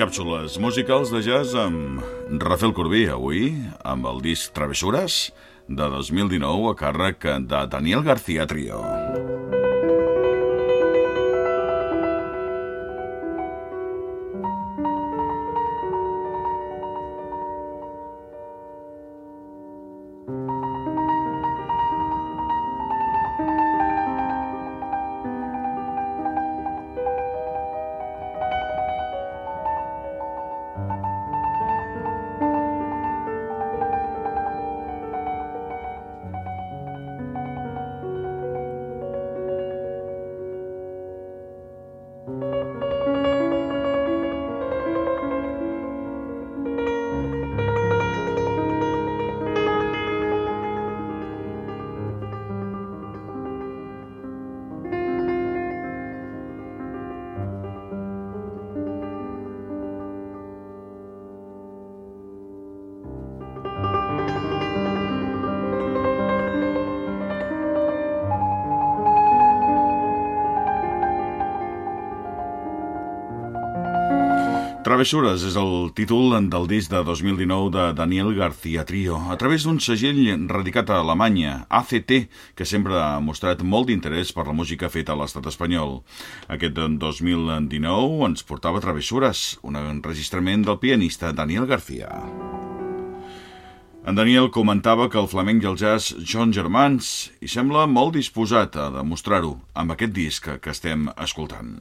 Càpsules musicals de jazz amb Rafael Corbí, avui, amb el disc Travessures, de 2019, a càrrec de Daniel García Trio. Travessures és el títol del disc de 2019 de Daniel García Trio, a través d'un segell radicat a Alemanya, ACT, que sempre ha mostrat molt d'interès per la música feta a l'estat espanyol. Aquest 2019 ens portava Travessures, un enregistrament del pianista Daniel García. En Daniel comentava que el flamenc i el jazz són germans i sembla molt disposat a demostrar-ho amb aquest disc que estem escoltant.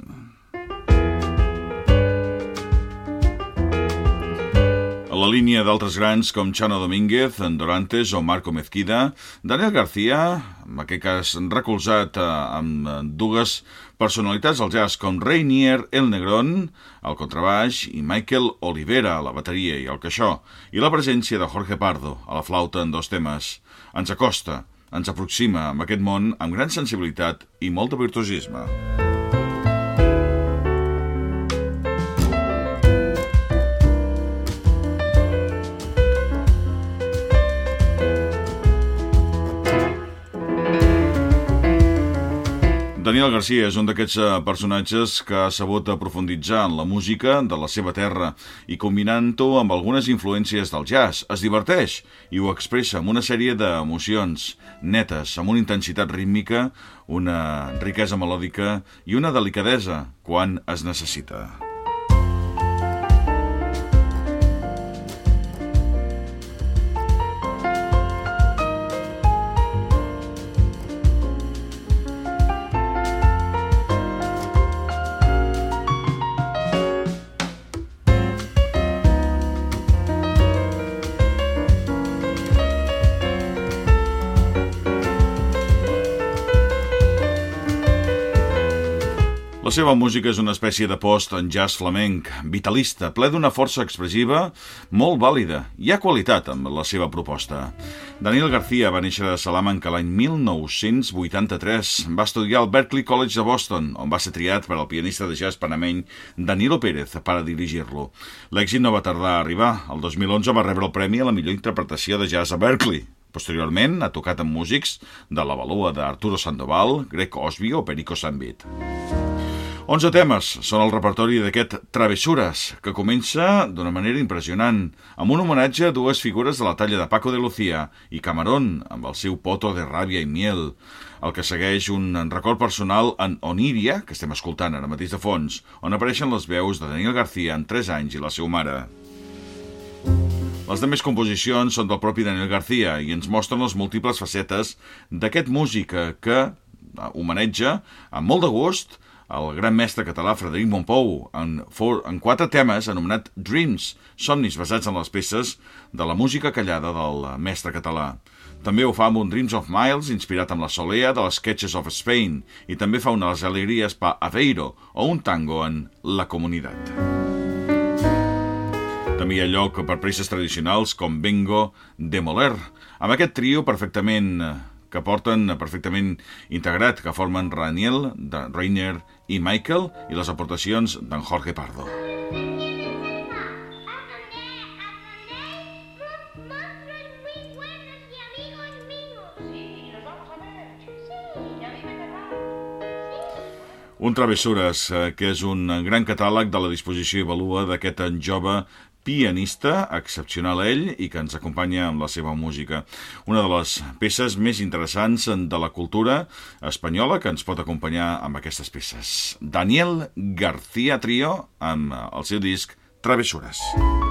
La línia d'altres grans com Chano Domínguez, Dorantes o Marco Mezquida, Daniel García, en aquest cas recolzat eh, amb dues personalitats al jazz com Rainier El Negrón, al contrabaix, i Michael Olivera, a la bateria i al caixó, i la presència de Jorge Pardo, a la flauta en dos temes. Ens acosta, ens aproxima amb aquest món amb gran sensibilitat i molt de virtuosisme. Daniel Garcia és un d'aquests eh, personatges que ha sabut aprofunditzar en la música de la seva terra i combinant-ho amb algunes influències del jazz. Es diverteix i ho expressa amb una sèrie d'emocions netes, amb una intensitat rítmica, una riquesa melòdica i una delicadesa quan es necessita. La seva música és una espècie de post en jazz flamenc, vitalista, ple d'una força expressiva molt vàlida. Hi ha qualitat amb la seva proposta. Daniel García va néixer a Salamanca l'any 1983. Va estudiar al Berklee College de Boston, on va ser triat per al pianista de jazz panameny Danilo Pérez per a dirigir-lo. L'èxit no va tardar a arribar. El 2011 va rebre el premi a la millor interpretació de jazz a Berkeley. Posteriorment ha tocat amb músics de la valua d'Arturo Sandoval, Greg Osby o Perico Sambit. 11 temes són el repertori d'aquest Travessures, que comença d'una manera impressionant, amb un homenatge a dues figures de la talla de Paco de Lucía i Camarón, amb el seu poto de ràbia i miel, el que segueix un record personal en Oniria, que estem escoltant ara mateix de fons, on apareixen les veus de Daniel García en 3 anys i la seva mare. Les demés composicions són del propi Daniel García i ens mostren les múltiples facetes d'aquest músic que homenatja amb molt de gust el gran mestre català Frederic Montpou en, for, en quatre temes anomenat Dreams, somnis basats en les peces de la música callada del mestre català. També ho fa amb un Dreams of Miles, inspirat amb la Solea de les Sketches of Spain, i també fa una de les alegries pa Aveiro o un tango en La Comunitat. També hi ha lloc per peces tradicionals com Bengo de Moler, amb aquest trio perfectament que porten perfectament integrat, que formen Raniel, de Rainer i Michael i les aportacions d'en Jorge Pardo. Un Travessures, eh, que és un gran catàleg de la disposició i valua d'aquest jove pianista, excepcional ell, i que ens acompanya amb la seva música. Una de les peces més interessants de la cultura espanyola que ens pot acompanyar amb aquestes peces. Daniel García Trio, amb el seu disc Travessures. Travessures.